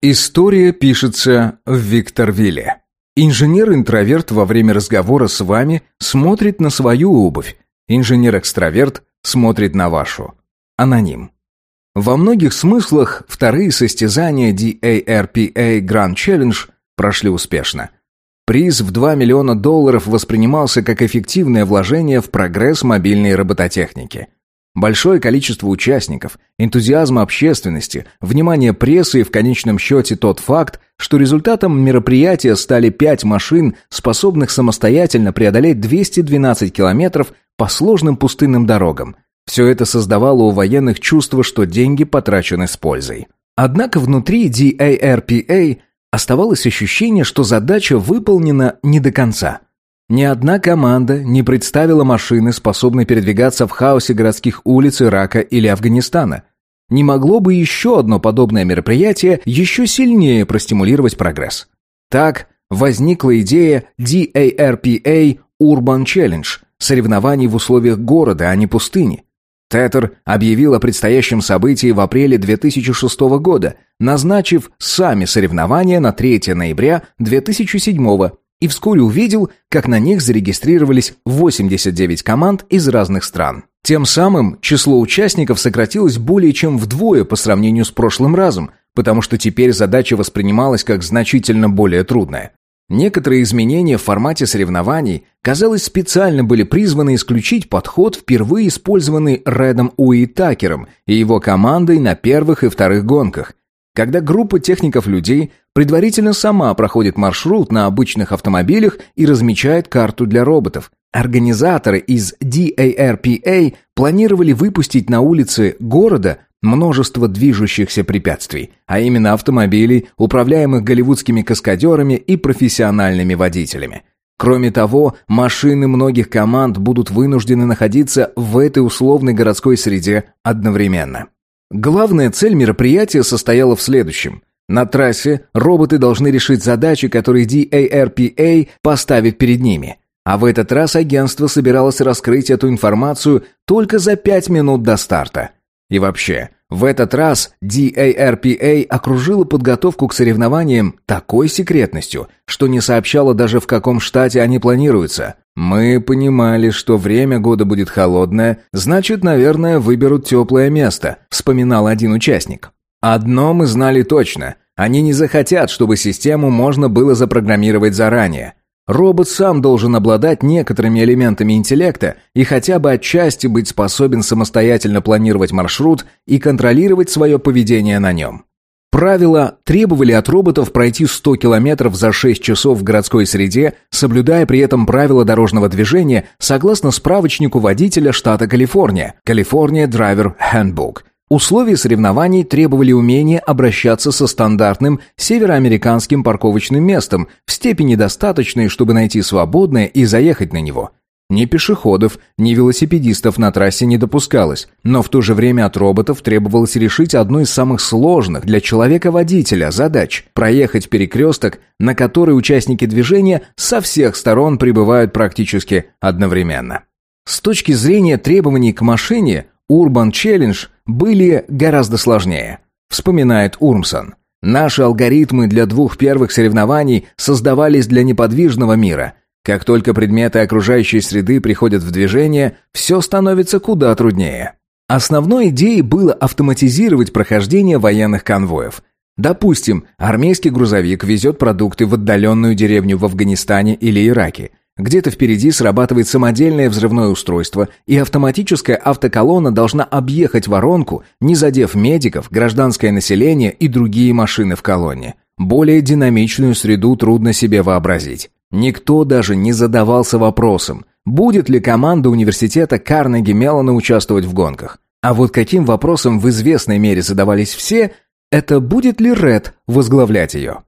История пишется в Викторвилле. Инженер-интроверт во время разговора с вами смотрит на свою обувь. Инженер-экстраверт смотрит на вашу. Аноним. Во многих смыслах вторые состязания DARPA Grand Challenge прошли успешно. Приз в 2 миллиона долларов воспринимался как эффективное вложение в прогресс мобильной робототехники – Большое количество участников, энтузиазм общественности, внимание прессы и в конечном счете тот факт, что результатом мероприятия стали пять машин, способных самостоятельно преодолеть 212 километров по сложным пустынным дорогам. Все это создавало у военных чувство, что деньги потрачены с пользой. Однако внутри DARPA оставалось ощущение, что задача выполнена не до конца – ни одна команда не представила машины, способной передвигаться в хаосе городских улиц Ирака или Афганистана. Не могло бы еще одно подобное мероприятие еще сильнее простимулировать прогресс. Так возникла идея DARPA Urban Challenge – соревнований в условиях города, а не пустыни. Тетер объявил о предстоящем событии в апреле 2006 года, назначив сами соревнования на 3 ноября 2007 года и вскоре увидел, как на них зарегистрировались 89 команд из разных стран. Тем самым число участников сократилось более чем вдвое по сравнению с прошлым разом, потому что теперь задача воспринималась как значительно более трудная. Некоторые изменения в формате соревнований, казалось, специально были призваны исключить подход, впервые использованный Рэдом Уитакером и его командой на первых и вторых гонках, когда группа техников-людей предварительно сама проходит маршрут на обычных автомобилях и размечает карту для роботов. Организаторы из DARPA планировали выпустить на улицы города множество движущихся препятствий, а именно автомобилей, управляемых голливудскими каскадерами и профессиональными водителями. Кроме того, машины многих команд будут вынуждены находиться в этой условной городской среде одновременно. Главная цель мероприятия состояла в следующем. На трассе роботы должны решить задачи, которые DARPA поставит перед ними. А в этот раз агентство собиралось раскрыть эту информацию только за пять минут до старта. И вообще, в этот раз DARPA окружила подготовку к соревнованиям такой секретностью, что не сообщала даже в каком штате они планируются. «Мы понимали, что время года будет холодное, значит, наверное, выберут теплое место», — вспоминал один участник. «Одно мы знали точно. Они не захотят, чтобы систему можно было запрограммировать заранее. Робот сам должен обладать некоторыми элементами интеллекта и хотя бы отчасти быть способен самостоятельно планировать маршрут и контролировать свое поведение на нем. Правила требовали от роботов пройти 100 километров за 6 часов в городской среде, соблюдая при этом правила дорожного движения согласно справочнику водителя штата Калифорния «California Driver Handbook». Условия соревнований требовали умения обращаться со стандартным североамериканским парковочным местом в степени достаточной, чтобы найти свободное и заехать на него – ни пешеходов, ни велосипедистов на трассе не допускалось, но в то же время от роботов требовалось решить одну из самых сложных для человека-водителя задач – проехать перекресток, на который участники движения со всех сторон прибывают практически одновременно. С точки зрения требований к машине, Urban Challenge были гораздо сложнее, вспоминает Урмсон. Наши алгоритмы для двух первых соревнований создавались для неподвижного мира – как только предметы окружающей среды приходят в движение, все становится куда труднее. Основной идеей было автоматизировать прохождение военных конвоев. Допустим, армейский грузовик везет продукты в отдаленную деревню в Афганистане или Ираке. Где-то впереди срабатывает самодельное взрывное устройство, и автоматическая автоколонна должна объехать воронку, не задев медиков, гражданское население и другие машины в колонне. Более динамичную среду трудно себе вообразить. Никто даже не задавался вопросом, будет ли команда университета Карнеги Меллона участвовать в гонках. А вот каким вопросом в известной мере задавались все, это будет ли Ред возглавлять ее.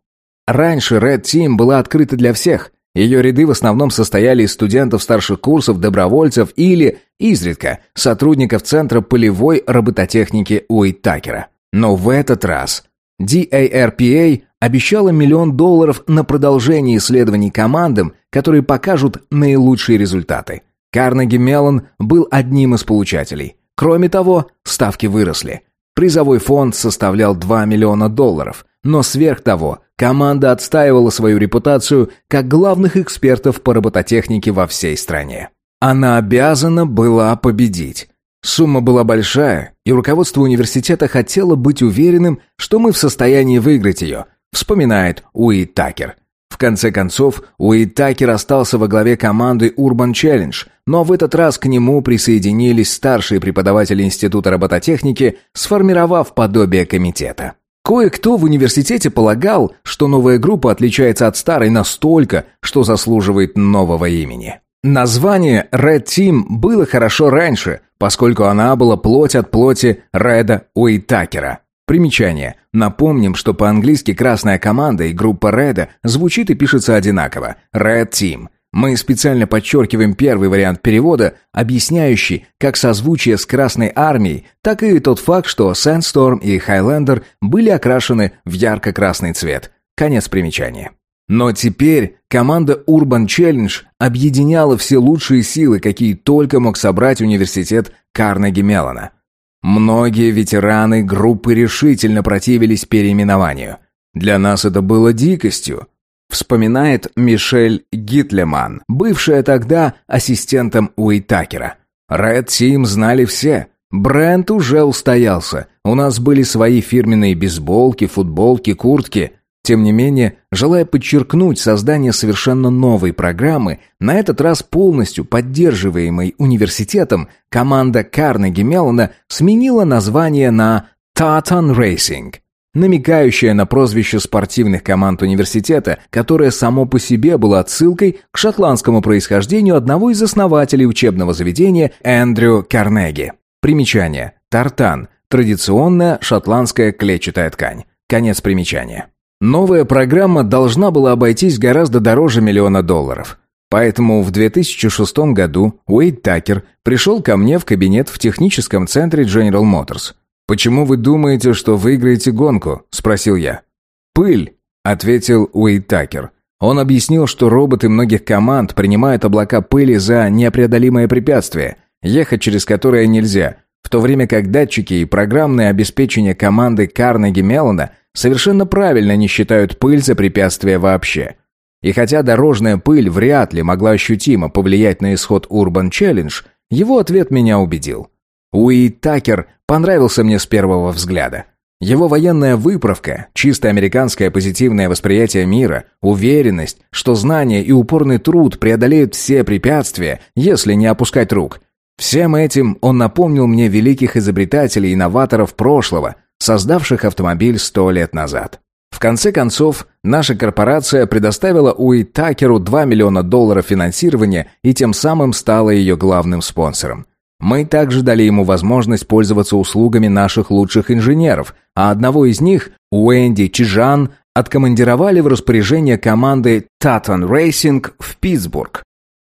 Раньше Team была открыта для всех. Ее ряды в основном состояли из студентов старших курсов, добровольцев или, изредка, сотрудников Центра полевой робототехники Уиттакера. Но в этот раз DARPA обещала миллион долларов на продолжение исследований командам, которые покажут наилучшие результаты. Карнеги Меллон был одним из получателей. Кроме того, ставки выросли. Призовой фонд составлял 2 миллиона долларов. но сверх того, команда отстаивала свою репутацию как главных экспертов по робототехнике во всей стране. Она обязана была победить. Сумма была большая, и руководство университета хотело быть уверенным, что мы в состоянии выиграть ее, вспоминает Уи Такер. В конце концов, Уит Такер остался во главе команды Urban Challenge, но в этот раз к нему присоединились старшие преподаватели Института робототехники, сформировав подобие комитета. Кое-кто в университете полагал, что новая группа отличается от старой настолько, что заслуживает нового имени. Название Red Team было хорошо раньше, поскольку она была плоть от плоти Реда Уитакера. Примечание. Напомним, что по-английски «красная команда» и группа «Реда» звучит и пишется одинаково – «Red Team». Мы специально подчеркиваем первый вариант перевода, объясняющий как созвучие с Красной Армией, так и тот факт, что Sandstorm и Highlander были окрашены в ярко-красный цвет. Конец примечания. Но теперь команда Urban Challenge объединяла все лучшие силы, какие только мог собрать университет Карнеги Меллона – Многие ветераны группы решительно противились переименованию. Для нас это было дикостью, вспоминает Мишель Гитлеман, бывшая тогда ассистентом Уитакера. Red Team знали все. Бренд уже устоялся. У нас были свои фирменные бейсболки, футболки, куртки. Тем не менее, желая подчеркнуть создание совершенно новой программы, на этот раз полностью поддерживаемой университетом, команда Карнеги Меллона сменила название на Titan Racing, намекающее на прозвище спортивных команд университета, которое само по себе было отсылкой к шотландскому происхождению одного из основателей учебного заведения Эндрю Карнеги. Примечание. Тартан. Традиционная шотландская клетчатая ткань. Конец примечания. Новая программа должна была обойтись гораздо дороже миллиона долларов. Поэтому в 2006 году Уэйд Такер пришел ко мне в кабинет в техническом центре General Motors. «Почему вы думаете, что выиграете гонку?» – спросил я. «Пыль», – ответил Уэйд Такер. Он объяснил, что роботы многих команд принимают облака пыли за непреодолимое препятствие, ехать через которое нельзя, в то время как датчики и программное обеспечение команды Карнеги Меллона совершенно правильно не считают пыль за препятствие вообще. И хотя дорожная пыль вряд ли могла ощутимо повлиять на исход Urban Challenge, его ответ меня убедил. Уи Такер понравился мне с первого взгляда. Его военная выправка, чисто американское позитивное восприятие мира, уверенность, что знание и упорный труд преодолеют все препятствия, если не опускать рук. Всем этим он напомнил мне великих изобретателей и инноваторов прошлого – создавших автомобиль сто лет назад. В конце концов, наша корпорация предоставила Уи Такеру 2 миллиона долларов финансирования и тем самым стала ее главным спонсором. Мы также дали ему возможность пользоваться услугами наших лучших инженеров, а одного из них, Уэнди Чижан, откомандировали в распоряжение команды Titan Racing в Питтсбург.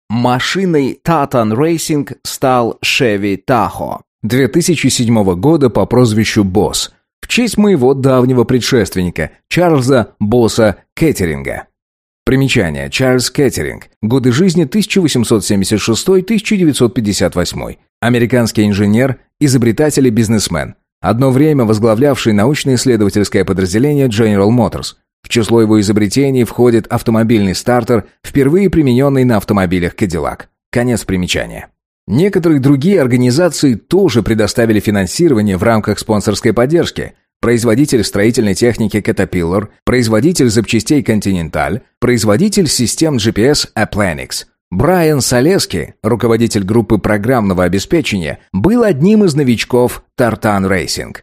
Машиной Titan Racing стал Chevy Tahoe 2007 года по прозвищу «Босс», в честь моего давнего предшественника, Чарльза Босса Кеттеринга. Примечание. Чарльз Кеттеринг. Годы жизни 1876-1958. Американский инженер, изобретатель и бизнесмен. Одно время возглавлявший научно-исследовательское подразделение General Motors. В число его изобретений входит автомобильный стартер, впервые примененный на автомобилях Cadillac. Конец примечания. Некоторые другие организации тоже предоставили финансирование в рамках спонсорской поддержки. Производитель строительной техники Caterpillar, производитель запчастей Continental, производитель систем GPS Applanix. Брайан Солески, руководитель группы программного обеспечения, был одним из новичков Tartan Racing.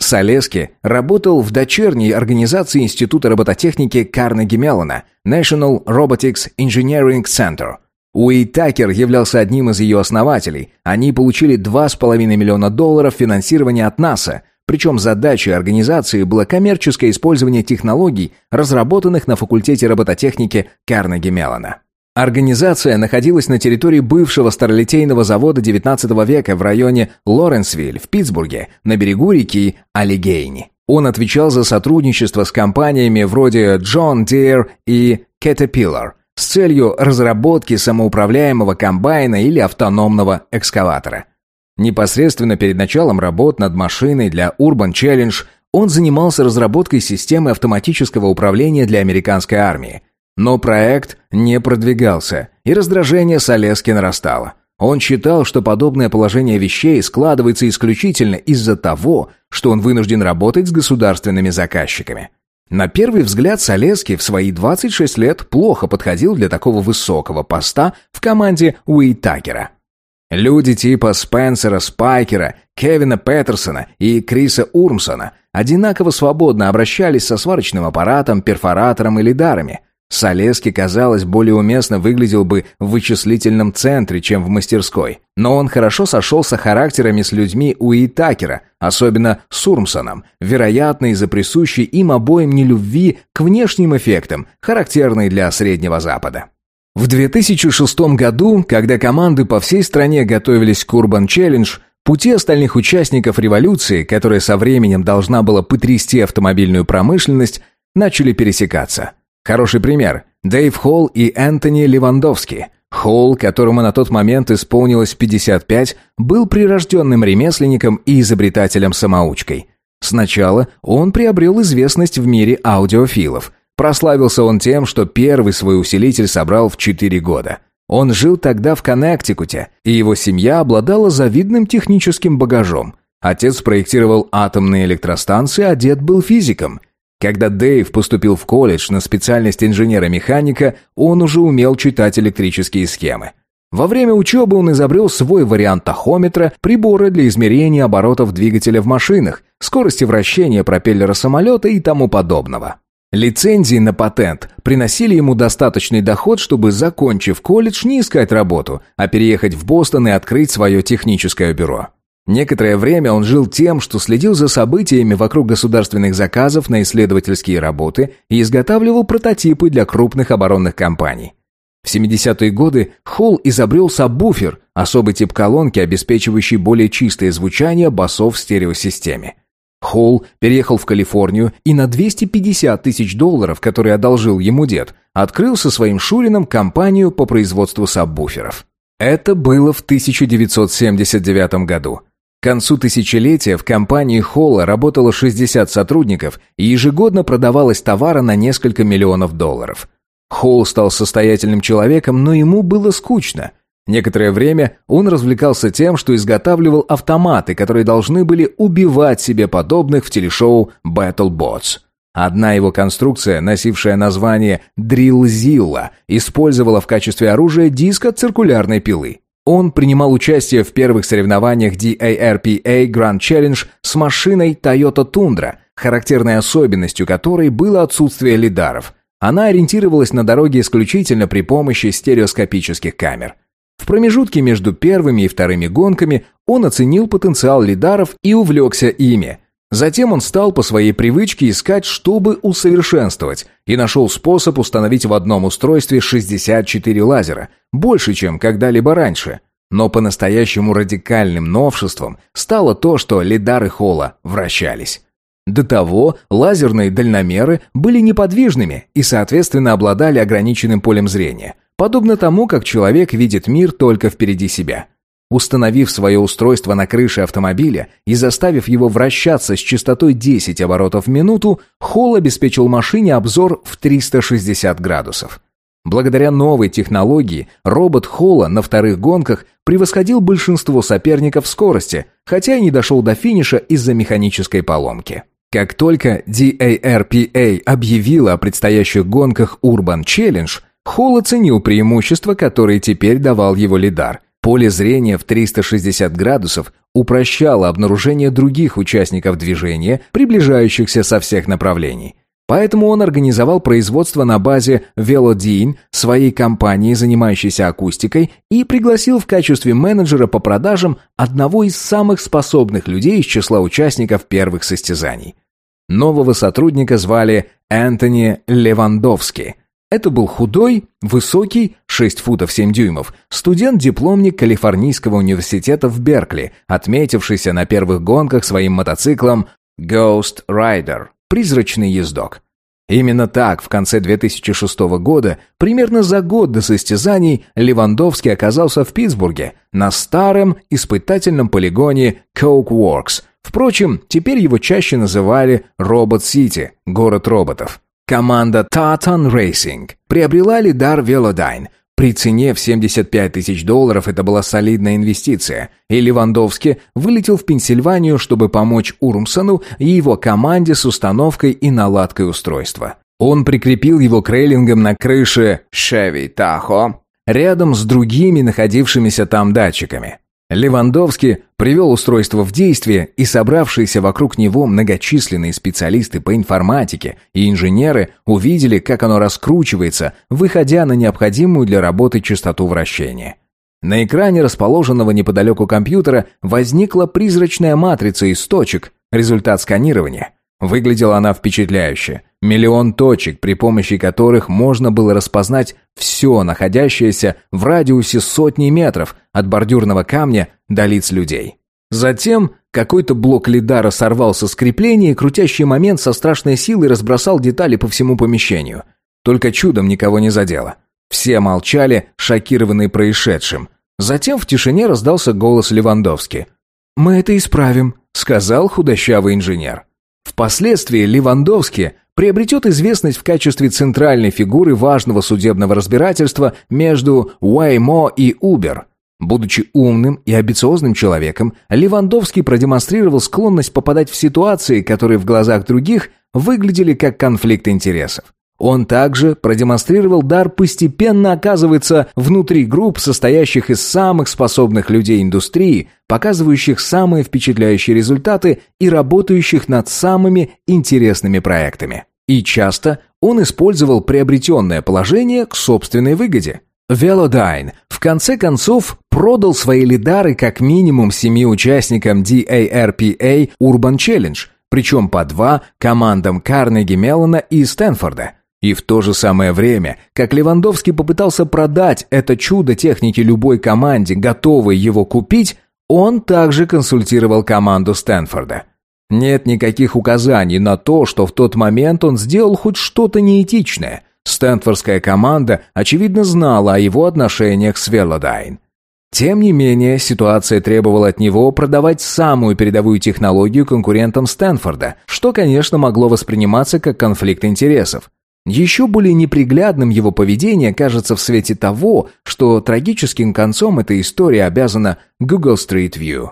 Солески работал в дочерней организации Института робототехники Карнеги Меллона National Robotics Engineering Center – Уэй Такер являлся одним из ее основателей. Они получили 2,5 миллиона долларов финансирования от НАСА. Причем задачей организации было коммерческое использование технологий, разработанных на факультете робототехники Карнеги Меллона. Организация находилась на территории бывшего старлитейного завода XIX века в районе Лоренсвиль в Питтсбурге, на берегу реки Аллигейни. Он отвечал за сотрудничество с компаниями вроде John Deere и Caterpillar, с целью разработки самоуправляемого комбайна или автономного экскаватора. Непосредственно перед началом работ над машиной для Urban Challenge он занимался разработкой системы автоматического управления для американской армии. Но проект не продвигался, и раздражение Солески нарастало. Он считал, что подобное положение вещей складывается исключительно из-за того, что он вынужден работать с государственными заказчиками. На первый взгляд Солески в свои 26 лет плохо подходил для такого высокого поста в команде Уитакера. Люди типа Спенсера Спайкера, Кевина Петерсона и Криса Урмсона одинаково свободно обращались со сварочным аппаратом, перфоратором или дарами. Солески, казалось, более уместно выглядел бы в вычислительном центре, чем в мастерской. Но он хорошо сошелся характерами с людьми Уи Такера, особенно с Урмсоном, вероятно, из-за присущей им обоим нелюбви к внешним эффектам, характерной для Среднего Запада. В 2006 году, когда команды по всей стране готовились к Urban Challenge, пути остальных участников революции, которая со временем должна была потрясти автомобильную промышленность, начали пересекаться. Хороший пример – Дэйв Холл и Энтони Левандовский. Холл, которому на тот момент исполнилось 55, был прирожденным ремесленником и изобретателем-самоучкой. Сначала он приобрел известность в мире аудиофилов. Прославился он тем, что первый свой усилитель собрал в 4 года. Он жил тогда в Коннектикуте, и его семья обладала завидным техническим багажом. Отец проектировал атомные электростанции, а дед был физиком – когда Дэйв поступил в колледж на специальность инженера-механика, он уже умел читать электрические схемы. Во время учебы он изобрел свой вариант тахометра, прибора для измерения оборотов двигателя в машинах, скорости вращения пропеллера самолета и тому подобного. Лицензии на патент приносили ему достаточный доход, чтобы, закончив колледж, не искать работу, а переехать в Бостон и открыть свое техническое бюро. Некоторое время он жил тем, что следил за событиями вокруг государственных заказов на исследовательские работы и изготавливал прототипы для крупных оборонных компаний. В 70-е годы Холл изобрел сабвуфер, особый тип колонки, обеспечивающий более чистое звучание басов в стереосистеме. Холл переехал в Калифорнию и на 250 тысяч долларов, которые одолжил ему дед, открыл со своим Шурином компанию по производству сабвуферов. Это было в 1979 году. К концу тысячелетия в компании Холла работало 60 сотрудников и ежегодно продавалось товара на несколько миллионов долларов. Холл стал состоятельным человеком, но ему было скучно. Некоторое время он развлекался тем, что изготавливал автоматы, которые должны были убивать себе подобных в телешоу Battle Bots. Одна его конструкция, носившая название «Дриллзилла», использовала в качестве оружия диск от циркулярной пилы. Он принимал участие в первых соревнованиях DARPA Grand Challenge с машиной Toyota Tundra, характерной особенностью которой было отсутствие лидаров. Она ориентировалась на дороге исключительно при помощи стереоскопических камер. В промежутке между первыми и вторыми гонками он оценил потенциал лидаров и увлекся ими – Затем он стал по своей привычке искать, чтобы усовершенствовать, и нашел способ установить в одном устройстве 64 лазера, больше, чем когда-либо раньше. Но по-настоящему радикальным новшеством стало то, что лидары Холла вращались. До того лазерные дальномеры были неподвижными и, соответственно, обладали ограниченным полем зрения, подобно тому, как человек видит мир только впереди себя – Установив свое устройство на крыше автомобиля и заставив его вращаться с частотой 10 оборотов в минуту, Холл обеспечил машине обзор в 360 градусов. Благодаря новой технологии робот Холла на вторых гонках превосходил большинство соперников в скорости, хотя и не дошел до финиша из-за механической поломки. Как только DARPA объявила о предстоящих гонках Urban Challenge, Холл оценил преимущества, которые теперь давал его лидар – Поле зрения в 360 градусов упрощало обнаружение других участников движения, приближающихся со всех направлений. Поэтому он организовал производство на базе Velodine своей компании, занимающейся акустикой, и пригласил в качестве менеджера по продажам одного из самых способных людей из числа участников первых состязаний. Нового сотрудника звали Энтони Левандовский – это был худой, высокий, 6 футов 7 дюймов, студент-дипломник Калифорнийского университета в Беркли, отметившийся на первых гонках своим мотоциклом Ghost Rider – призрачный ездок. Именно так в конце 2006 года, примерно за год до состязаний, Левандовский оказался в Питтсбурге на старом испытательном полигоне Coke Works Впрочем, теперь его чаще называли «Робот-Сити» — город роботов. Команда Tartan Racing приобрела лидар Velodyne. При цене в 75 тысяч долларов это была солидная инвестиция, и Левандовский вылетел в Пенсильванию, чтобы помочь Урмсону и его команде с установкой и наладкой устройства. Он прикрепил его к рейлингам на крыше Chevy Tahoe рядом с другими находившимися там датчиками. Левандовский привел устройство в действие, и собравшиеся вокруг него многочисленные специалисты по информатике и инженеры увидели, как оно раскручивается, выходя на необходимую для работы частоту вращения. На экране расположенного неподалеку компьютера возникла призрачная матрица из точек, результат сканирования. Выглядела она впечатляюще. Миллион точек, при помощи которых можно было распознать все находящееся в радиусе сотни метров от бордюрного камня до лиц людей. Затем какой-то блок лидара сорвался с крепления и крутящий момент со страшной силой разбросал детали по всему помещению. Только чудом никого не задело. Все молчали, шокированные происшедшим. Затем в тишине раздался голос Левандовски. «Мы это исправим», — сказал худощавый инженер. Впоследствии Левандовский приобретет известность в качестве центральной фигуры важного судебного разбирательства между Waymo и Uber. Будучи умным и амбициозным человеком, Левандовский продемонстрировал склонность попадать в ситуации, которые в глазах других выглядели как конфликт интересов. Он также продемонстрировал дар постепенно оказываться внутри групп, состоящих из самых способных людей индустрии, показывающих самые впечатляющие результаты и работающих над самыми интересными проектами. И часто он использовал приобретенное положение к собственной выгоде. Velodyne в конце концов продал свои лидары как минимум семи участникам DARPA Urban Challenge, причем по два командам Карнеги Меллона и Стэнфорда – и в то же самое время, как Левандовский попытался продать это чудо техники любой команде, готовой его купить, он также консультировал команду Стэнфорда. Нет никаких указаний на то, что в тот момент он сделал хоть что-то неэтичное. Стэнфордская команда, очевидно, знала о его отношениях с Velodyne. Тем не менее, ситуация требовала от него продавать самую передовую технологию конкурентам Стэнфорда, что, конечно, могло восприниматься как конфликт интересов. Еще более неприглядным его поведение кажется в свете того, что трагическим концом эта история обязана Google Street View.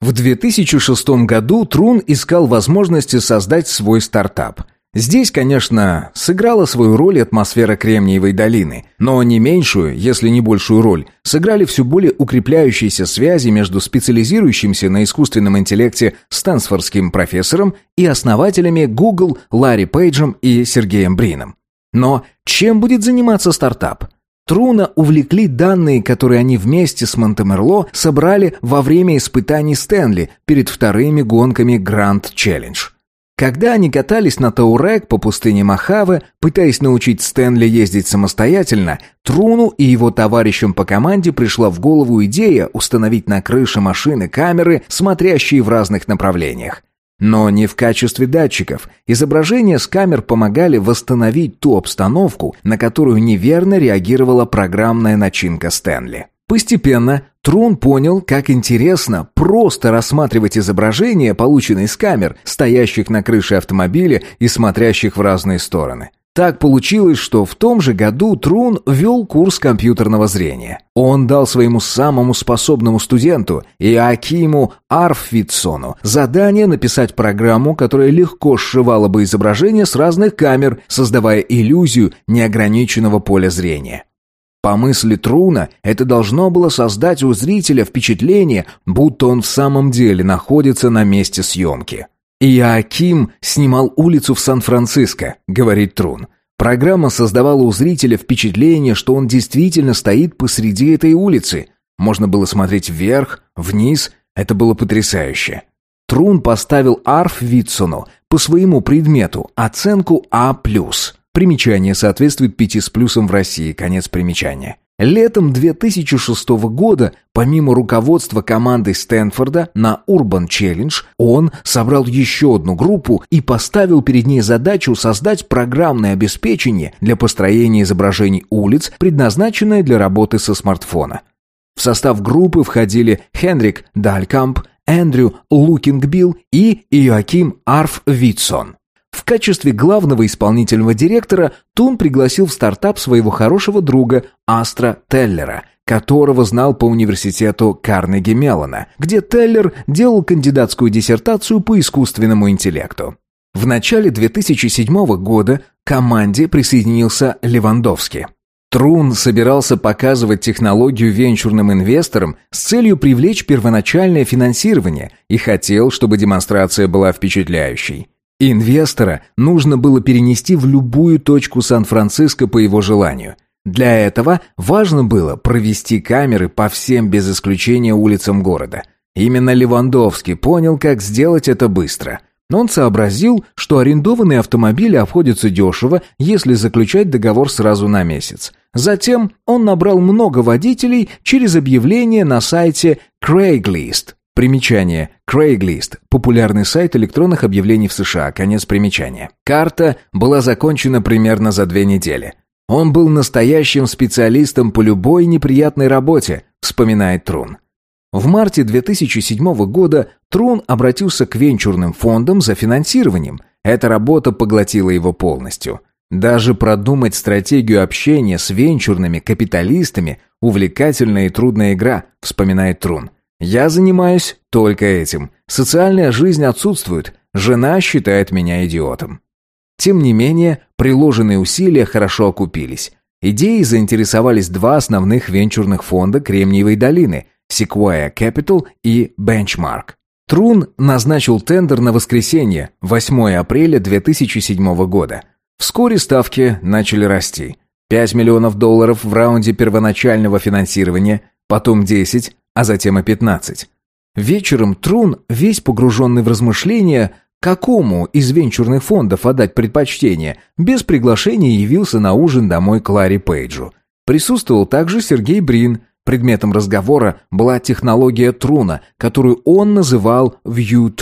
В 2006 году Трун искал возможности создать свой стартап – Здесь, конечно, сыграла свою роль атмосфера Кремниевой долины, но не меньшую, если не большую роль, сыграли все более укрепляющиеся связи между специализирующимся на искусственном интеллекте Стэнсфордским профессором и основателями Google Ларри Пейджем и Сергеем Брином. Но чем будет заниматься стартап? Труна увлекли данные, которые они вместе с Монтемерло собрали во время испытаний Стэнли перед вторыми гонками Grand Challenge. Когда они катались на Таурек по пустыне Махаве, пытаясь научить Стэнли ездить самостоятельно, Труну и его товарищам по команде пришла в голову идея установить на крыше машины камеры, смотрящие в разных направлениях. Но не в качестве датчиков. Изображения с камер помогали восстановить ту обстановку, на которую неверно реагировала программная начинка Стэнли. Постепенно Трун понял, как интересно просто рассматривать изображения, полученные с камер, стоящих на крыше автомобиля и смотрящих в разные стороны. Так получилось, что в том же году Трун вел курс компьютерного зрения. Он дал своему самому способному студенту, Иакиму Арфвитсону, задание написать программу, которая легко сшивала бы изображения с разных камер, создавая иллюзию неограниченного поля зрения. По мысли Труна, это должно было создать у зрителя впечатление, будто он в самом деле находится на месте съемки. «Иоаким снимал улицу в Сан-Франциско», — говорит Трун. Программа создавала у зрителя впечатление, что он действительно стоит посреди этой улицы. Можно было смотреть вверх, вниз, это было потрясающе. Трун поставил Арф Витсону по своему предмету оценку А+. Примечание соответствует пяти с плюсом в России. Конец примечания. Летом 2006 года, помимо руководства командой Стэнфорда на Urban Challenge, он собрал еще одну группу и поставил перед ней задачу создать программное обеспечение для построения изображений улиц, предназначенное для работы со смартфона. В состав группы входили Хенрик Далькамп, Эндрю Лукингбилл и Иоаким Арф Витсон. В качестве главного исполнительного директора Тун пригласил в стартап своего хорошего друга Астра Теллера, которого знал по университету Карнеги Меллона, где Теллер делал кандидатскую диссертацию по искусственному интеллекту. В начале 2007 года к команде присоединился Левандовский. Трун собирался показывать технологию венчурным инвесторам с целью привлечь первоначальное финансирование и хотел, чтобы демонстрация была впечатляющей. Инвестора нужно было перенести в любую точку Сан-Франциско по его желанию. Для этого важно было провести камеры по всем без исключения улицам города. Именно Левандовский понял, как сделать это быстро – но он сообразил, что арендованные автомобили обходятся дешево, если заключать договор сразу на месяц. Затем он набрал много водителей через объявление на сайте Craigslist. Примечание. Craigslist – популярный сайт электронных объявлений в США. Конец примечания. Карта была закончена примерно за две недели. Он был настоящим специалистом по любой неприятной работе, вспоминает Трун. В марте 2007 года Трун обратился к венчурным фондам за финансированием. Эта работа поглотила его полностью. Даже продумать стратегию общения с венчурными капиталистами – увлекательная и трудная игра, вспоминает Трун. «Я занимаюсь только этим. Социальная жизнь отсутствует. Жена считает меня идиотом». Тем не менее, приложенные усилия хорошо окупились. Идеей заинтересовались два основных венчурных фонда Кремниевой долины – Sequoia Capital и Benchmark. Трун назначил тендер на воскресенье, 8 апреля 2007 года. Вскоре ставки начали расти. 5 миллионов долларов в раунде первоначального финансирования, потом 10, а затем и 15. Вечером Трун, весь погруженный в размышления, какому из венчурных фондов отдать предпочтение, без приглашения явился на ужин домой к Ларри Пейджу. Присутствовал также Сергей Брин – Предметом разговора была технология Труна, которую он называл View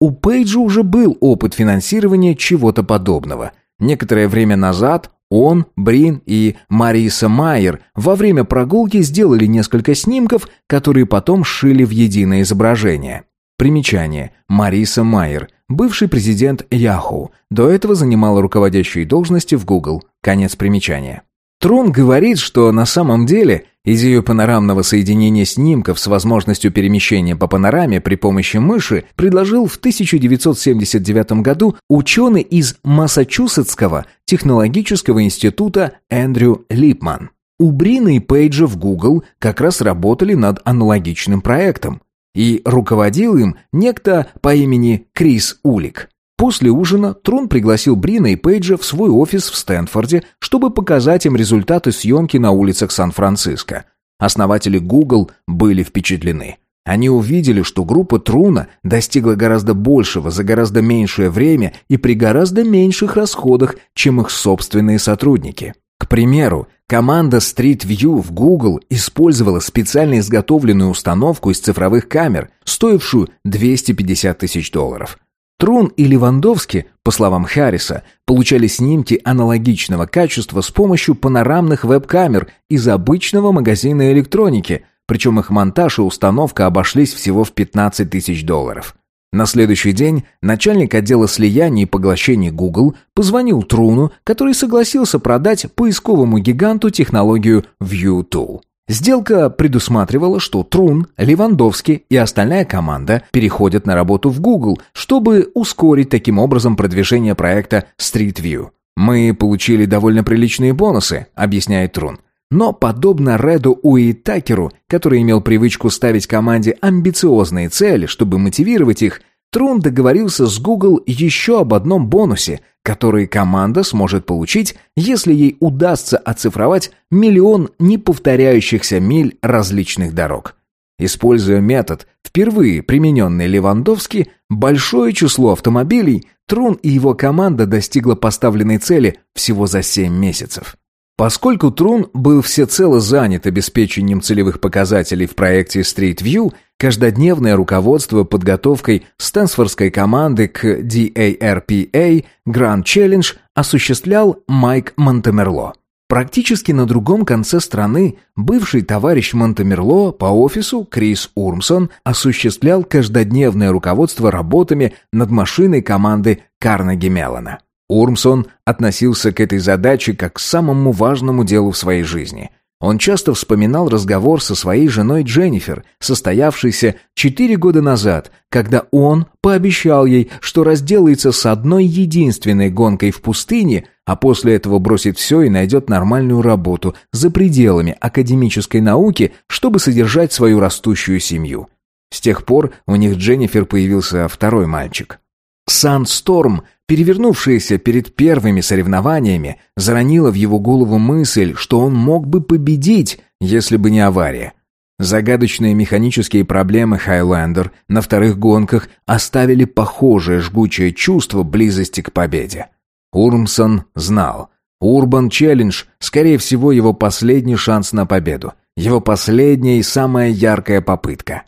У Пейджа уже был опыт финансирования чего-то подобного. Некоторое время назад он, Брин и Мариса Майер во время прогулки сделали несколько снимков, которые потом сшили в единое изображение. Примечание. Мариса Майер, бывший президент Yahoo, до этого занимала руководящие должности в Google. Конец примечания. Трун говорит, что на самом деле идею панорамного соединения снимков с возможностью перемещения по панораме при помощи мыши предложил в 1979 году ученый из Массачусетского технологического института Эндрю Липман. У Брина и Пейджа в Google как раз работали над аналогичным проектом. И руководил им некто по имени Крис Улик. После ужина Трун пригласил Брина и Пейджа в свой офис в Стэнфорде, чтобы показать им результаты съемки на улицах Сан-Франциско. Основатели Google были впечатлены. Они увидели, что группа Труна достигла гораздо большего за гораздо меньшее время и при гораздо меньших расходах, чем их собственные сотрудники. К примеру, команда Street View в Google использовала специально изготовленную установку из цифровых камер, стоившую 250 тысяч долларов. Трун и Левандовский, по словам Харриса, получали снимки аналогичного качества с помощью панорамных веб-камер из обычного магазина электроники, причем их монтаж и установка обошлись всего в 15 тысяч долларов. На следующий день начальник отдела слияний и поглощений Google позвонил Труну, который согласился продать поисковому гиганту технологию ViewTool. Сделка предусматривала, что Трун, Левандовский и остальная команда переходят на работу в Google, чтобы ускорить таким образом продвижение проекта Street View. «Мы получили довольно приличные бонусы», — объясняет Трун. Но, подобно Реду Уитакеру, который имел привычку ставить команде амбициозные цели, чтобы мотивировать их, Трун договорился с Google еще об одном бонусе, который команда сможет получить, если ей удастся оцифровать миллион неповторяющихся миль различных дорог. Используя метод, впервые примененный Левандовски, большое число автомобилей, Трун и его команда достигла поставленной цели всего за 7 месяцев. Поскольку Трун был всецело занят обеспечением целевых показателей в проекте Street View, каждодневное руководство подготовкой Стэнсфордской команды к DARPA Grand Challenge осуществлял Майк Монтемерло. Практически на другом конце страны бывший товарищ Монтемерло по офису Крис Урмсон осуществлял каждодневное руководство работами над машиной команды Карнеги Меллона. Урмсон относился к этой задаче как к самому важному делу в своей жизни – он часто вспоминал разговор со своей женой Дженнифер, состоявшийся четыре года назад, когда он пообещал ей, что разделается с одной единственной гонкой в пустыне, а после этого бросит все и найдет нормальную работу за пределами академической науки, чтобы содержать свою растущую семью. С тех пор у них Дженнифер появился второй мальчик. Сансторм, перевернувшаяся перед первыми соревнованиями, заронила в его голову мысль, что он мог бы победить, если бы не авария. Загадочные механические проблемы Хайлендер на вторых гонках оставили похожее жгучее чувство близости к победе. Урмсон знал. Урбан Челлендж, скорее всего, его последний шанс на победу. Его последняя и самая яркая попытка.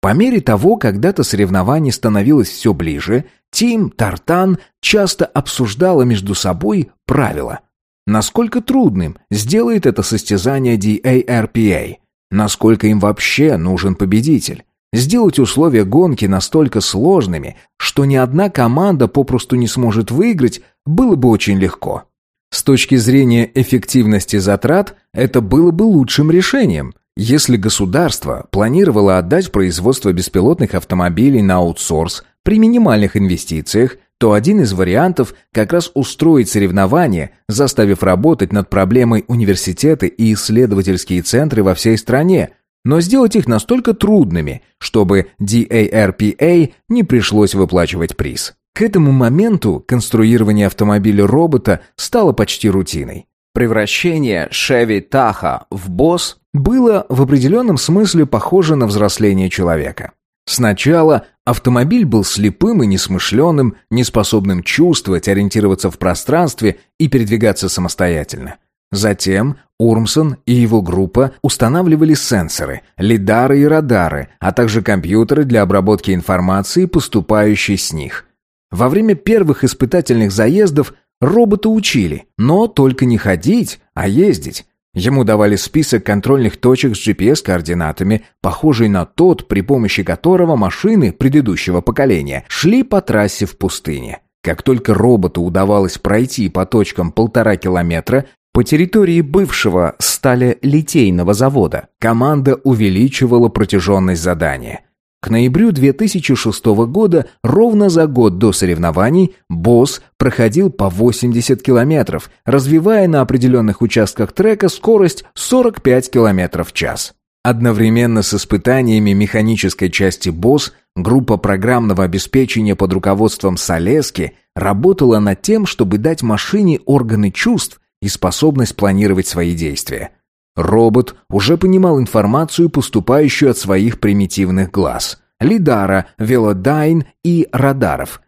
По мере того, когда-то соревнований становилось все ближе, Тим Тартан часто обсуждала между собой правила. Насколько трудным сделает это состязание DARPA? Насколько им вообще нужен победитель? Сделать условия гонки настолько сложными, что ни одна команда попросту не сможет выиграть, было бы очень легко. С точки зрения эффективности затрат, это было бы лучшим решением. Если государство планировало отдать производство беспилотных автомобилей на аутсорс при минимальных инвестициях, то один из вариантов как раз устроить соревнования, заставив работать над проблемой университеты и исследовательские центры во всей стране, но сделать их настолько трудными, чтобы DARPA не пришлось выплачивать приз. К этому моменту конструирование автомобиля-робота стало почти рутиной. Превращение Chevy Tahoe в босс было в определенном смысле похоже на взросление человека. Сначала автомобиль был слепым и несмышленым, неспособным чувствовать, ориентироваться в пространстве и передвигаться самостоятельно. Затем Урмсон и его группа устанавливали сенсоры, лидары и радары, а также компьютеры для обработки информации, поступающей с них. Во время первых испытательных заездов робота учили, но только не ходить, а ездить. Ему давали список контрольных точек с GPS-координатами, похожий на тот, при помощи которого машины предыдущего поколения шли по трассе в пустыне. Как только роботу удавалось пройти по точкам полтора километра, по территории бывшего стали-литейного завода команда увеличивала протяженность задания. К ноябрю 2006 года, ровно за год до соревнований, босс проходил по 80 километров, развивая на определенных участках трека скорость 45 километров в час. Одновременно с испытаниями механической части БОС группа программного обеспечения под руководством Солески работала над тем, чтобы дать машине органы чувств и способность планировать свои действия. Робот уже понимал информацию, поступающую от своих примитивных глаз. Лидара, Velodyne и радаров.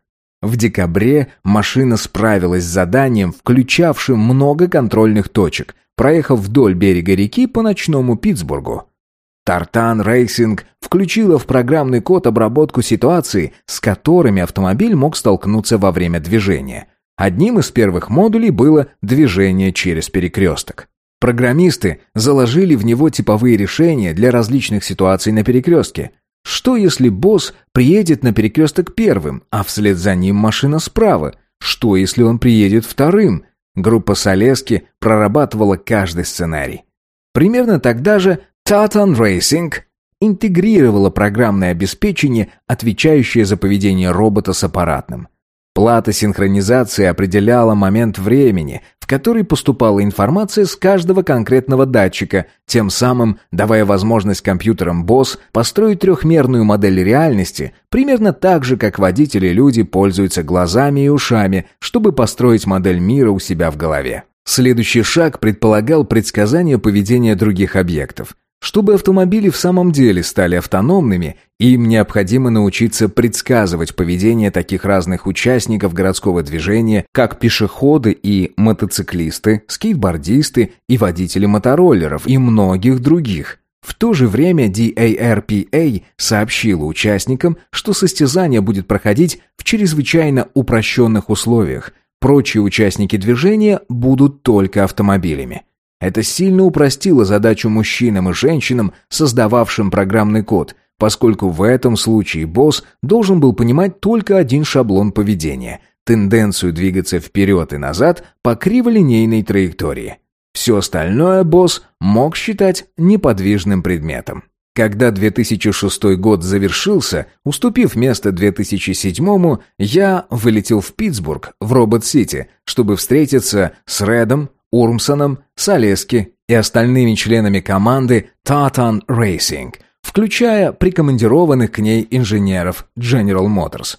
В декабре машина справилась с заданием, включавшим много контрольных точек, проехав вдоль берега реки по ночному Питтсбургу. Tartan Racing включила в программный код обработку ситуаций, с которыми автомобиль мог столкнуться во время движения. Одним из первых модулей было движение через перекресток. Программисты заложили в него типовые решения для различных ситуаций на перекрестке. Что если босс приедет на перекресток первым, а вслед за ним машина справа? Что если он приедет вторым? Группа Солески прорабатывала каждый сценарий. Примерно тогда же Titan Racing интегрировала программное обеспечение, отвечающее за поведение робота с аппаратным. Плата синхронизации определяла момент времени, в который поступала информация с каждого конкретного датчика, тем самым давая возможность компьютерам BOSS построить трехмерную модель реальности, примерно так же, как водители люди пользуются глазами и ушами, чтобы построить модель мира у себя в голове. Следующий шаг предполагал предсказание поведения других объектов. Чтобы автомобили в самом деле стали автономными, им необходимо научиться предсказывать поведение таких разных участников городского движения, как пешеходы и мотоциклисты, скейтбордисты и водители мотороллеров и многих других. В то же время DARPA сообщила участникам, что состязание будет проходить в чрезвычайно упрощенных условиях. Прочие участники движения будут только автомобилями. Это сильно упростило задачу мужчинам и женщинам, создававшим программный код, поскольку в этом случае босс должен был понимать только один шаблон поведения – тенденцию двигаться вперед и назад по криволинейной траектории. Все остальное босс мог считать неподвижным предметом. Когда 2006 год завершился, уступив место 2007, я вылетел в Питтсбург, в Робот-Сити, чтобы встретиться с Редом, Урмсоном, Салески и остальными членами команды Tartan Racing, включая прикомандированных к ней инженеров General Motors.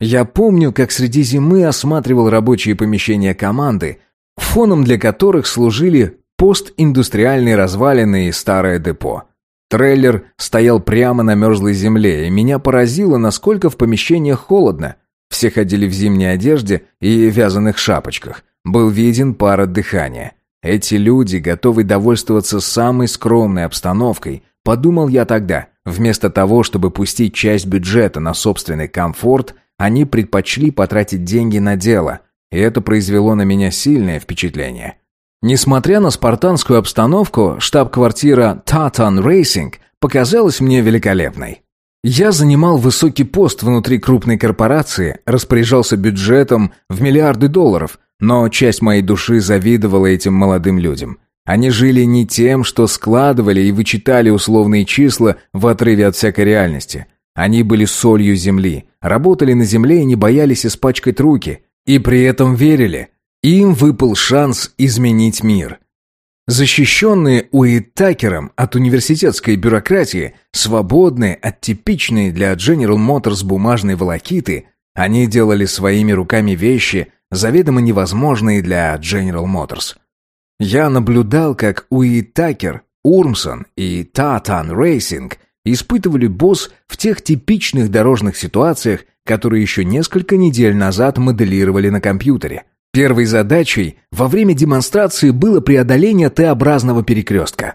Я помню, как среди зимы осматривал рабочие помещения команды, фоном для которых служили постиндустриальные развалины и старое депо. Трейлер стоял прямо на мерзлой земле, и меня поразило, насколько в помещениях холодно. Все ходили в зимней одежде и вязаных шапочках. Был виден пар от дыхания. Эти люди готовы довольствоваться самой скромной обстановкой, подумал я тогда. Вместо того, чтобы пустить часть бюджета на собственный комфорт, они предпочли потратить деньги на дело, и это произвело на меня сильное впечатление. Несмотря на спартанскую обстановку, штаб-квартира Tartan Racing показалась мне великолепной. Я занимал высокий пост внутри крупной корпорации, распоряжался бюджетом в миллиарды долларов, но часть моей души завидовала этим молодым людям. Они жили не тем, что складывали и вычитали условные числа в отрыве от всякой реальности. Они были солью земли, работали на земле и не боялись испачкать руки, и при этом верили, им выпал шанс изменить мир. Защищенные Уиттакером от университетской бюрократии, свободные от типичной для General Motors бумажной волокиты, они делали своими руками вещи, заведомо невозможные для General Motors. Я наблюдал, как Уиттакер, Урмсон и Tartan Racing испытывали босс в тех типичных дорожных ситуациях, которые еще несколько недель назад моделировали на компьютере – Первой задачей во время демонстрации было преодоление Т-образного перекрестка.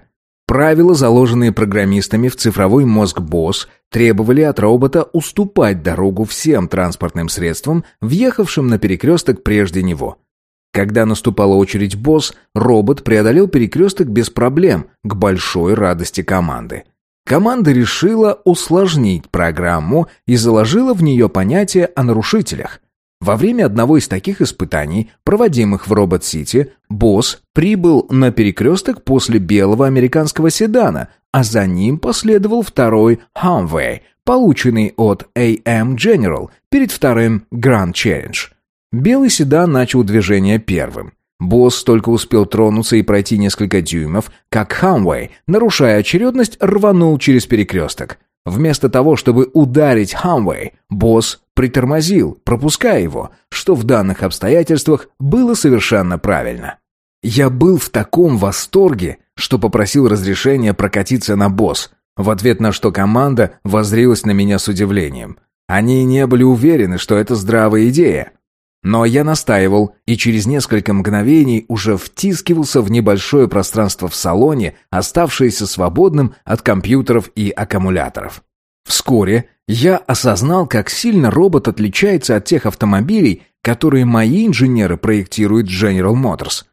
Правила, заложенные программистами в цифровой мозг БОС, требовали от робота уступать дорогу всем транспортным средствам, въехавшим на перекресток прежде него. Когда наступала очередь БОС, робот преодолел перекресток без проблем, к большой радости команды. Команда решила усложнить программу и заложила в нее понятие о нарушителях – во время одного из таких испытаний, проводимых в Робот-Сити, босс прибыл на перекресток после белого американского седана, а за ним последовал второй Humvee, полученный от AM General перед вторым Grand Challenge. Белый седан начал движение первым. Босс только успел тронуться и пройти несколько дюймов, как Хамвей, нарушая очередность, рванул через перекресток. Вместо того, чтобы ударить Хамвей, босс притормозил, пропуская его, что в данных обстоятельствах было совершенно правильно. Я был в таком восторге, что попросил разрешения прокатиться на босс, в ответ на что команда воззрилась на меня с удивлением. Они не были уверены, что это здравая идея. Но я настаивал, и через несколько мгновений уже втискивался в небольшое пространство в салоне, оставшееся свободным от компьютеров и аккумуляторов. Вскоре я осознал, как сильно робот отличается от тех автомобилей, которые мои инженеры проектируют General Motors.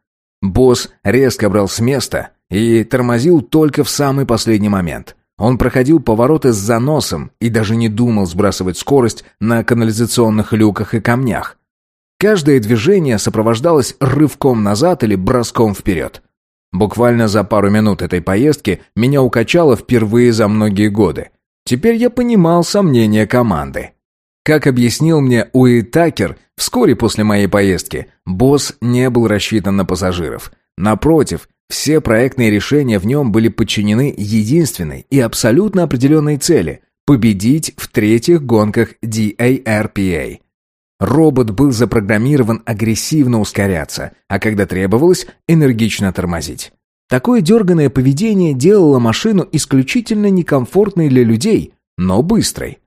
Босс резко брал с места и тормозил только в самый последний момент. Он проходил повороты с заносом и даже не думал сбрасывать скорость на канализационных люках и камнях. Каждое движение сопровождалось рывком назад или броском вперед. Буквально за пару минут этой поездки меня укачало впервые за многие годы. Теперь я понимал сомнения команды. Как объяснил мне Уи Такер, вскоре после моей поездки, босс не был рассчитан на пассажиров. Напротив, все проектные решения в нем были подчинены единственной и абсолютно определенной цели – победить в третьих гонках DARPA. Робот был запрограммирован агрессивно ускоряться, а когда требовалось, энергично тормозить. Такое дерганное поведение делало машину исключительно некомфортной для людей, но быстрой.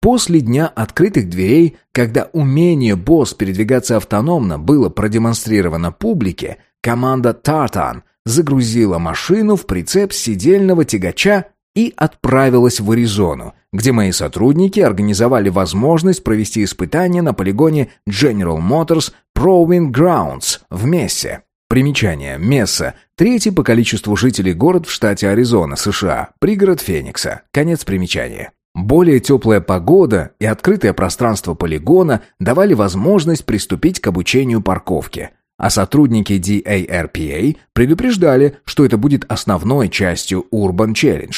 После дня открытых дверей, когда умение босс передвигаться автономно было продемонстрировано публике, команда «Тартан» загрузила машину в прицеп сидельного тягача и отправилась в Аризону, где мои сотрудники организовали возможность провести испытания на полигоне General Motors Proving Grounds в Мессе. Примечание. Месса. Третий по количеству жителей город в штате Аризона, США. Пригород Феникса. Конец примечания. Более теплая погода и открытое пространство полигона давали возможность приступить к обучению парковке. А сотрудники DARPA предупреждали, что это будет основной частью Urban Challenge.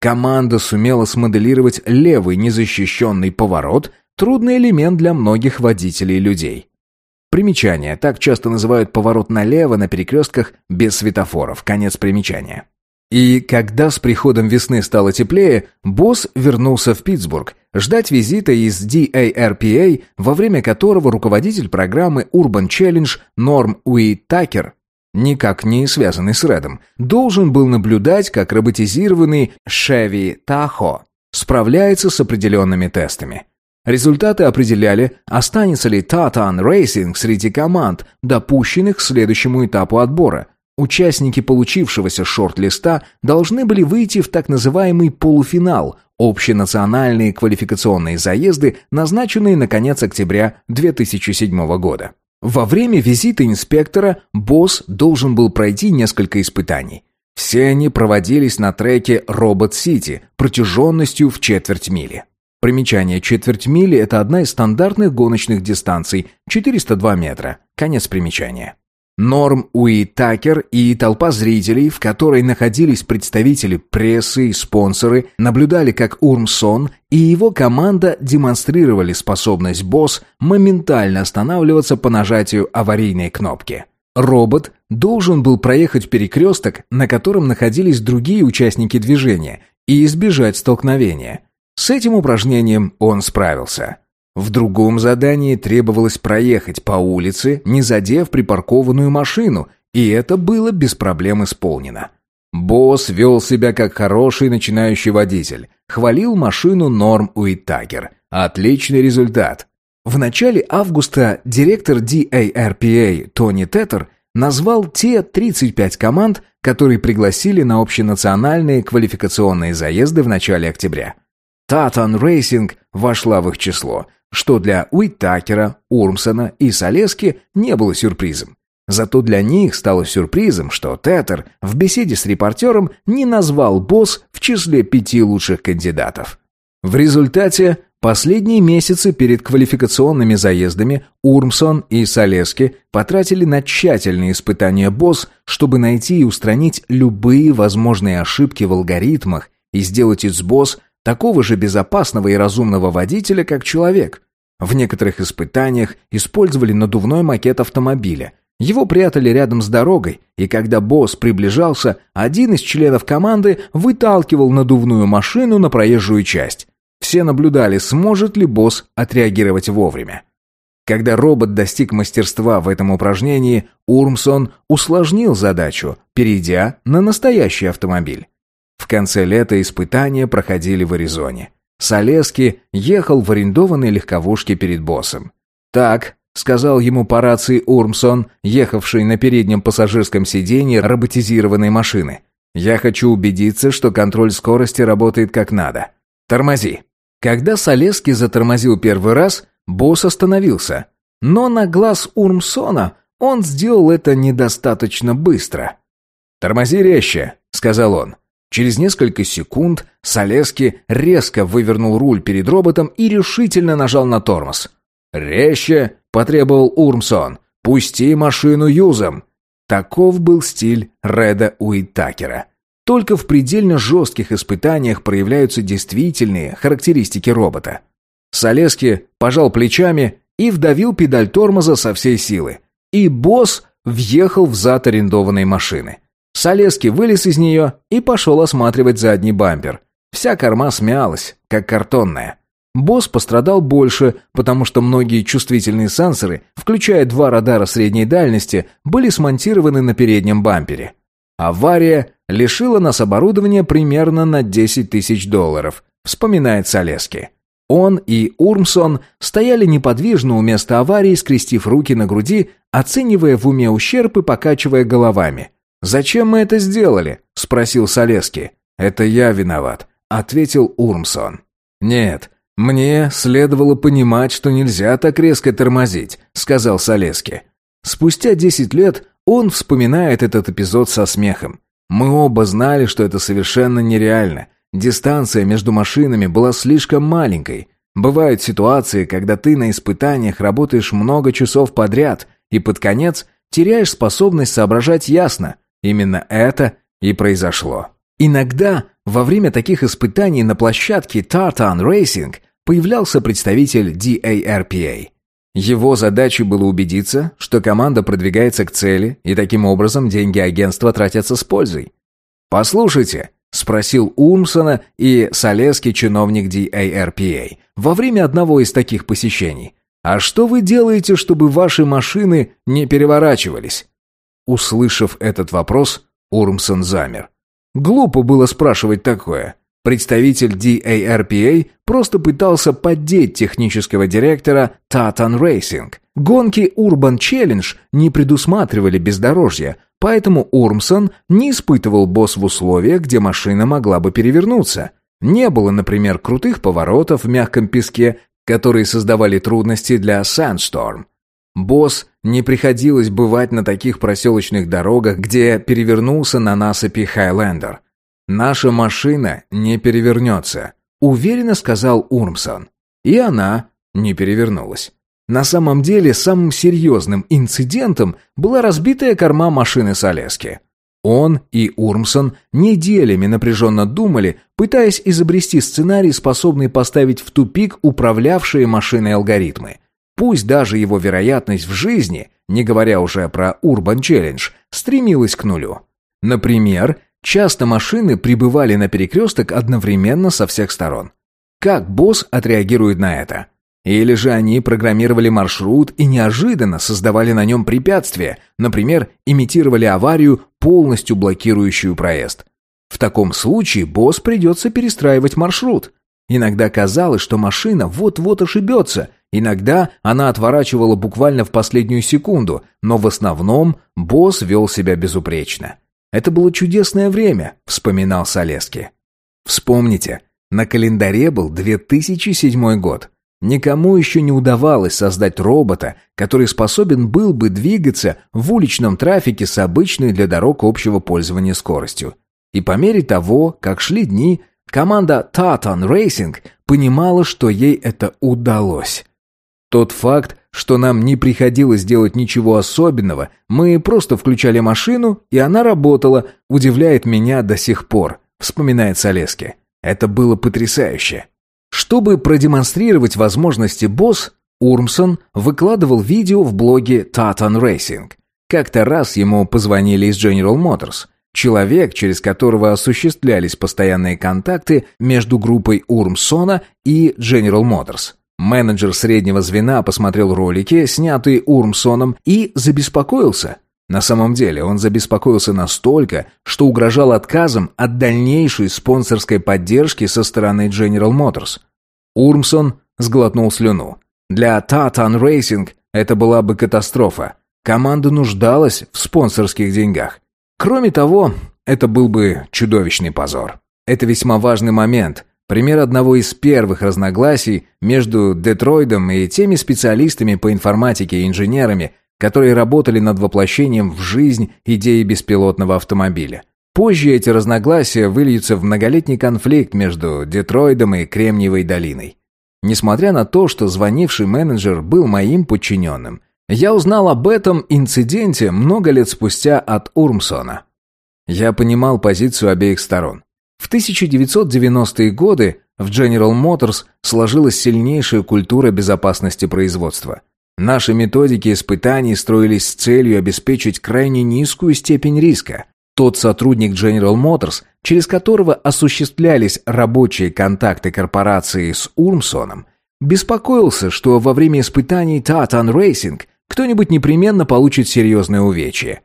Команда сумела смоделировать левый незащищенный поворот, трудный элемент для многих водителей людей. Примечание. Так часто называют поворот налево на перекрестках без светофоров. Конец примечания. И когда с приходом весны стало теплее, босс вернулся в Питтсбург, ждать визита из DARPA, во время которого руководитель программы Urban Challenge Норм Уи Такер, никак не связанный с Редом, должен был наблюдать, как роботизированный Chevy Tahoe справляется с определенными тестами. Результаты определяли, останется ли Titan Racing среди команд, допущенных к следующему этапу отбора. Участники получившегося шорт-листа должны были выйти в так называемый полуфинал, общенациональные квалификационные заезды, назначенные на конец октября 2007 года. Во время визита инспектора босс должен был пройти несколько испытаний. Все они проводились на треке Робот-Сити протяженностью в четверть мили. Примечание четверть мили – это одна из стандартных гоночных дистанций – 402 метра. Конец примечания. Норм Уи Такер и толпа зрителей, в которой находились представители прессы и спонсоры, наблюдали, как Урмсон и его команда демонстрировали способность босс моментально останавливаться по нажатию аварийной кнопки. Робот должен был проехать перекресток, на котором находились другие участники движения, и избежать столкновения – с этим упражнением он справился. В другом задании требовалось проехать по улице, не задев припаркованную машину, и это было без проблем исполнено. Босс вел себя как хороший начинающий водитель, хвалил машину Норм Уитакер. Отличный результат. В начале августа директор DARPA Тони Теттер назвал те 35 команд, которые пригласили на общенациональные квалификационные заезды в начале октября. Tartan Racing вошла в их число, что для Уиттакера, Урмсона и Солески не было сюрпризом. Зато для них стало сюрпризом, что Тетер в беседе с репортером не назвал босс в числе пяти лучших кандидатов. В результате последние месяцы перед квалификационными заездами Урмсон и Солески потратили на тщательные испытания босс, чтобы найти и устранить любые возможные ошибки в алгоритмах и сделать из босс такого же безопасного и разумного водителя, как человек. В некоторых испытаниях использовали надувной макет автомобиля. Его прятали рядом с дорогой, и когда босс приближался, один из членов команды выталкивал надувную машину на проезжую часть. Все наблюдали, сможет ли босс отреагировать вовремя. Когда робот достиг мастерства в этом упражнении, Урмсон усложнил задачу, перейдя на настоящий автомобиль. В конце лета испытания проходили в Аризоне. Солески ехал в арендованной легковушке перед боссом. «Так», — сказал ему по рации Урмсон, ехавший на переднем пассажирском сиденье роботизированной машины. «Я хочу убедиться, что контроль скорости работает как надо. Тормози». Когда Солески затормозил первый раз, босс остановился. Но на глаз Урмсона он сделал это недостаточно быстро. «Тормози резче», — сказал он. Через несколько секунд Солески резко вывернул руль перед роботом и решительно нажал на тормоз. «Резче!» — потребовал Урмсон. «Пусти машину юзом!» Таков был стиль Реда Уитакера. Только в предельно жестких испытаниях проявляются действительные характеристики робота. Солески пожал плечами и вдавил педаль тормоза со всей силы. И босс въехал в зад арендованной машины. Солески вылез из нее и пошел осматривать задний бампер. Вся корма смялась, как картонная. Босс пострадал больше, потому что многие чувствительные сенсоры, включая два радара средней дальности, были смонтированы на переднем бампере. Авария лишила нас оборудования примерно на 10 тысяч долларов, вспоминает Солески. Он и Урмсон стояли неподвижно у места аварии, скрестив руки на груди, оценивая в уме ущерб и покачивая головами. «Зачем мы это сделали?» — спросил Солески. «Это я виноват», — ответил Урмсон. «Нет, мне следовало понимать, что нельзя так резко тормозить», — сказал Солески. Спустя десять лет Он вспоминает этот эпизод со смехом. Мы оба знали, что это совершенно нереально. Дистанция между машинами была слишком маленькой. Бывают ситуации, когда ты на испытаниях работаешь много часов подряд и под конец теряешь способность соображать ясно. Именно это и произошло. Иногда во время таких испытаний на площадке Tartan Racing появлялся представитель DARPA. Его задачей было убедиться, что команда продвигается к цели, и таким образом деньги агентства тратятся с пользой. «Послушайте», — спросил Урмсона и Солеский чиновник DARPA во время одного из таких посещений. «А что вы делаете, чтобы ваши машины не переворачивались?» Услышав этот вопрос, Урмсон замер. Глупо было спрашивать такое. Представитель DARPA просто пытался поддеть технического директора Titan Racing. Гонки Urban Challenge не предусматривали бездорожья, поэтому Урмсон не испытывал босс в условиях, где машина могла бы перевернуться. Не было, например, крутых поворотов в мягком песке, которые создавали трудности для Sandstorm. Босс не приходилось бывать на таких проселочных дорогах, где перевернулся на насыпи Хайлендер. «Наша машина не перевернется», — уверенно сказал Урмсон. И она не перевернулась. На самом деле, самым серьезным инцидентом была разбитая корма машины Солески. Он и Урмсон неделями напряженно думали, пытаясь изобрести сценарий, способный поставить в тупик управлявшие машиной алгоритмы. Пусть даже его вероятность в жизни, не говоря уже про Urban Challenge, стремилась к нулю. Например, Часто машины прибывали на перекресток одновременно со всех сторон. Как босс отреагирует на это? Или же они программировали маршрут и неожиданно создавали на нем препятствия, например, имитировали аварию, полностью блокирующую проезд. В таком случае босс придется перестраивать маршрут. Иногда казалось, что машина вот-вот ошибется, иногда она отворачивала буквально в последнюю секунду, но в основном босс вел себя безупречно. Это было чудесное время, вспоминал Солески. Вспомните, на календаре был 2007 год. Никому еще не удавалось создать робота, который способен был бы двигаться в уличном трафике с обычной для дорог общего пользования скоростью. И по мере того, как шли дни, команда Taton Racing понимала, что ей это удалось. Тот факт, что нам не приходилось делать ничего особенного, мы просто включали машину, и она работала, удивляет меня до сих пор, вспоминает Солески. Это было потрясающе. Чтобы продемонстрировать возможности босс, Урмсон выкладывал видео в блоге Tatan Racing. Как-то раз ему позвонили из General Motors. Человек, через которого осуществлялись постоянные контакты между группой Урмсона и General Motors. Менеджер среднего звена посмотрел ролики, снятые Урмсоном, и забеспокоился. На самом деле он забеспокоился настолько, что угрожал отказом от дальнейшей спонсорской поддержки со стороны General Motors. Урмсон сглотнул слюну. Для Tatan Racing это была бы катастрофа. Команда нуждалась в спонсорских деньгах. Кроме того, это был бы чудовищный позор. Это весьма важный момент, Пример одного из первых разногласий между Детройтом и теми специалистами по информатике и инженерами, которые работали над воплощением в жизнь идеи беспилотного автомобиля. Позже эти разногласия выльются в многолетний конфликт между Детройтом и Кремниевой долиной. Несмотря на то, что звонивший менеджер был моим подчиненным, я узнал об этом инциденте много лет спустя от Урмсона. Я понимал позицию обеих сторон. В 1990-е годы в General Motors сложилась сильнейшая культура безопасности производства. Наши методики испытаний строились с целью обеспечить крайне низкую степень риска. Тот сотрудник General Motors, через которого осуществлялись рабочие контакты корпорации с Урмсоном, беспокоился, что во время испытаний Titan Racing кто-нибудь непременно получит серьезное увечье.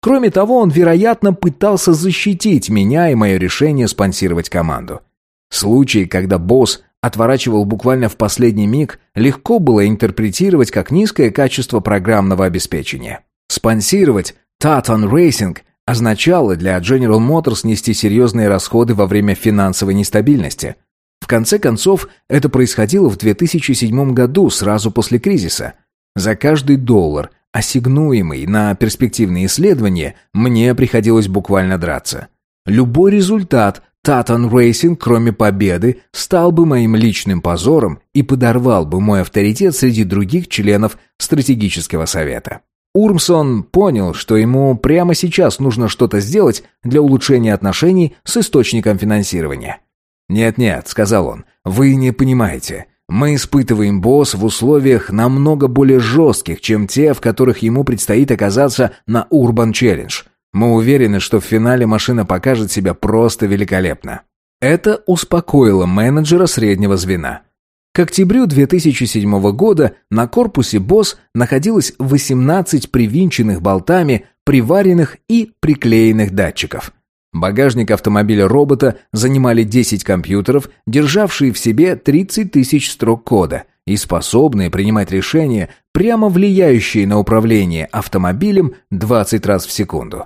Кроме того, он, вероятно, пытался защитить меня и мое решение спонсировать команду. Случаи, когда босс отворачивал буквально в последний миг, легко было интерпретировать как низкое качество программного обеспечения. Спонсировать Taton Racing означало для General Motors нести серьезные расходы во время финансовой нестабильности. В конце концов, это происходило в 2007 году, сразу после кризиса. За каждый доллар, ассигнуемый на перспективные исследования, мне приходилось буквально драться. Любой результат Tartan Racing, кроме победы, стал бы моим личным позором и подорвал бы мой авторитет среди других членов стратегического совета. Урмсон понял, что ему прямо сейчас нужно что-то сделать для улучшения отношений с источником финансирования. «Нет-нет», — сказал он, — «вы не понимаете. Мы испытываем босс в условиях намного более жестких, чем те, в которых ему предстоит оказаться на Urban Challenge. Мы уверены, что в финале машина покажет себя просто великолепно». Это успокоило менеджера среднего звена. К октябрю 2007 года на корпусе «Босс» находилось 18 привинченных болтами, приваренных и приклеенных датчиков. Багажник автомобиля-робота занимали 10 компьютеров, державшие в себе 30 тысяч строк кода и способные принимать решения, прямо влияющие на управление автомобилем 20 раз в секунду.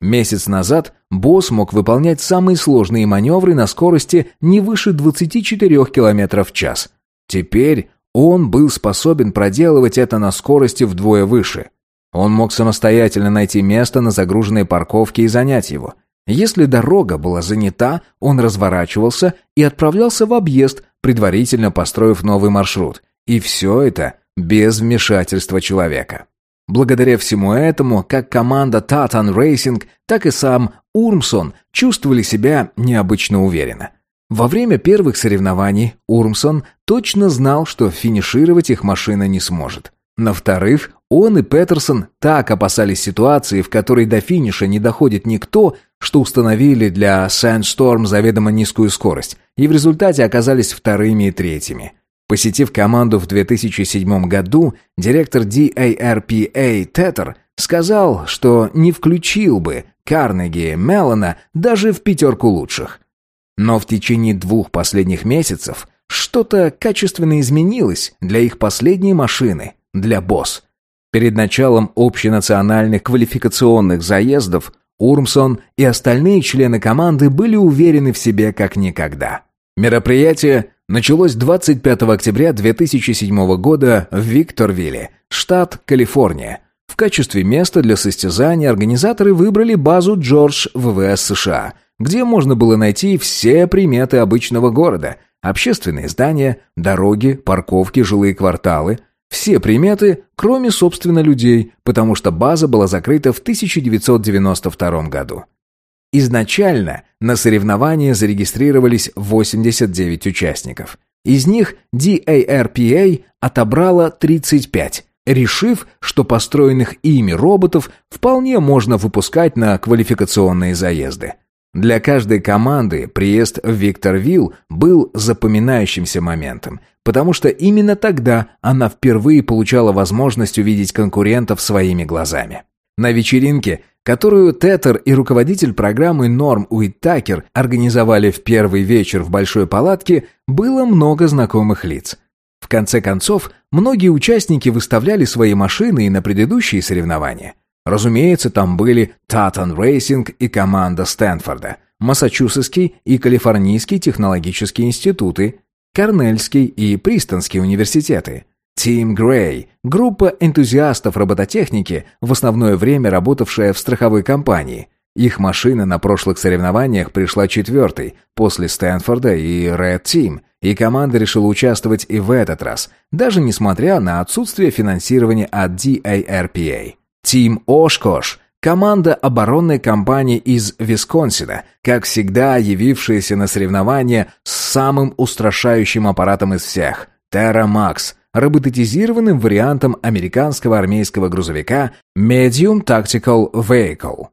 Месяц назад босс мог выполнять самые сложные маневры на скорости не выше 24 км в час. Теперь он был способен проделывать это на скорости вдвое выше. Он мог самостоятельно найти место на загруженной парковке и занять его. Если дорога была занята, он разворачивался и отправлялся в объезд, предварительно построив новый маршрут. И все это без вмешательства человека. Благодаря всему этому, как команда Татан Racing, так и сам Урмсон чувствовали себя необычно уверенно. Во время первых соревнований Урмсон точно знал, что финишировать их машина не сможет. На вторых, он и Петерсон так опасались ситуации, в которой до финиша не доходит никто, что установили для Sandstorm заведомо низкую скорость, и в результате оказались вторыми и третьими. Посетив команду в 2007 году, директор DARPA Теттер сказал, что не включил бы Карнеги Меллона даже в пятерку лучших. Но в течение двух последних месяцев что-то качественно изменилось для их последней машины, для БОСС. Перед началом общенациональных квалификационных заездов Урмсон и остальные члены команды были уверены в себе как никогда. Мероприятие началось 25 октября 2007 года в Викторвилле, штат Калифорния. В качестве места для состязания организаторы выбрали базу Джордж ВВС США, где можно было найти все приметы обычного города – общественные здания, дороги, парковки, жилые кварталы – все приметы, кроме, собственно, людей, потому что база была закрыта в 1992 году. Изначально на соревнования зарегистрировались 89 участников. Из них DARPA отобрала 35, решив, что построенных ими роботов вполне можно выпускать на квалификационные заезды. Для каждой команды приезд в Викторвилл был запоминающимся моментом, потому что именно тогда она впервые получала возможность увидеть конкурентов своими глазами. На вечеринке – которую Тетер и руководитель программы Норм Уиттакер организовали в первый вечер в большой палатке, было много знакомых лиц. В конце концов, многие участники выставляли свои машины и на предыдущие соревнования. Разумеется, там были Tartan Racing и команда Стэнфорда, Массачусетский и Калифорнийский технологические институты, Корнельский и Принстонский университеты – Team Gray – группа энтузиастов робототехники, в основное время работавшая в страховой компании. Их машина на прошлых соревнованиях пришла четвертой, после Стэнфорда и Red Team, и команда решила участвовать и в этот раз, даже несмотря на отсутствие финансирования от DARPA. Team Oshkosh – команда оборонной компании из Висконсина, как всегда явившаяся на соревнования с самым устрашающим аппаратом из всех – Terra Max – роботизированным вариантом американского армейского грузовика Medium Tactical Vehicle.